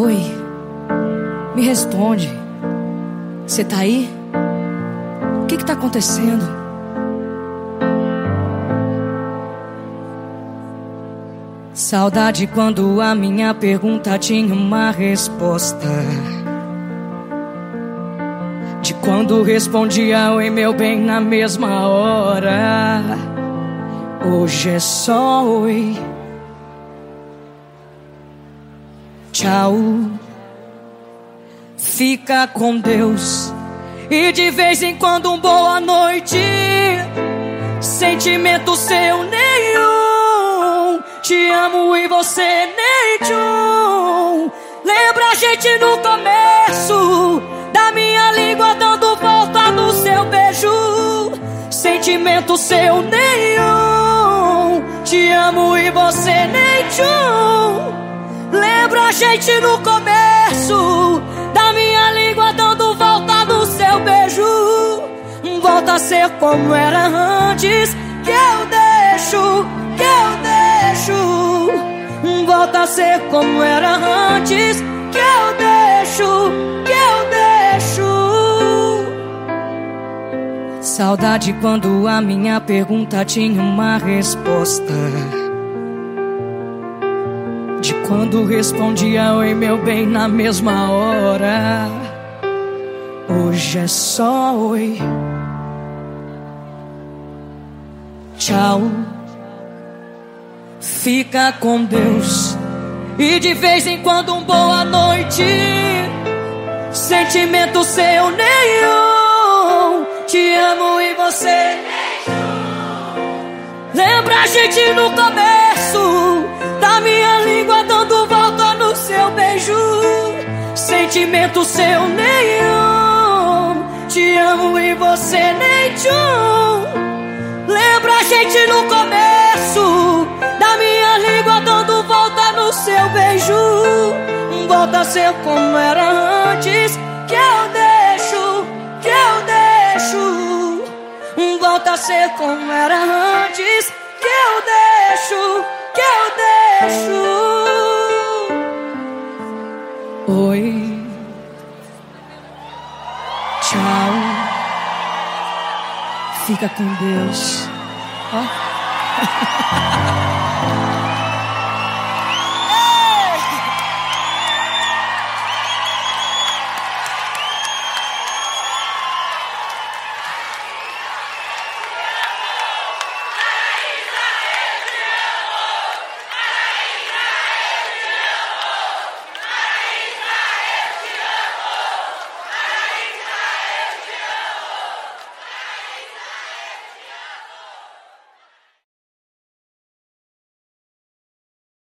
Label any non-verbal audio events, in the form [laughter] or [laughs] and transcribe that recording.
Oi, me responde. Você tá aí? O que que tá acontecendo? Saudade quando a minha pergunta tinha uma resposta. De quando respondia oi meu bem na mesma hora. Hoje é só oi. Tchau. Fica com Deus. E de vez em quando um boa noite. Sentimento seu nenhum. Te amo e você nem tchum. Lembra a gente no começo. Da minha língua dando volta no seu beijo. Sentimento seu nenhum. Te amo e você nem tchum. A gente no começo Da minha língua dando volta no seu beijo. Volta a ser como era antes. Que eu deixo, que eu deixo. Volta a ser como era antes. Que eu deixo, que eu deixo. Saudade quando a minha pergunta tinha uma resposta quando respondia oi meu bem na mesma hora. Hoje é só oi Tchau. Fica com Deus. E de vez em quando um boa noite. Sentimento seu nenhum. Te amo e você Lembra a gente no começo Sentimento seu nenhum. Te amo e você nem tchum Lembra a gente no começo Da minha língua dando volta no seu beijo. Volta a ser como era antes Que eu deixo, que eu deixo. Volta a ser como era antes Que eu deixo, Tchau Fica com Deus. [laughs]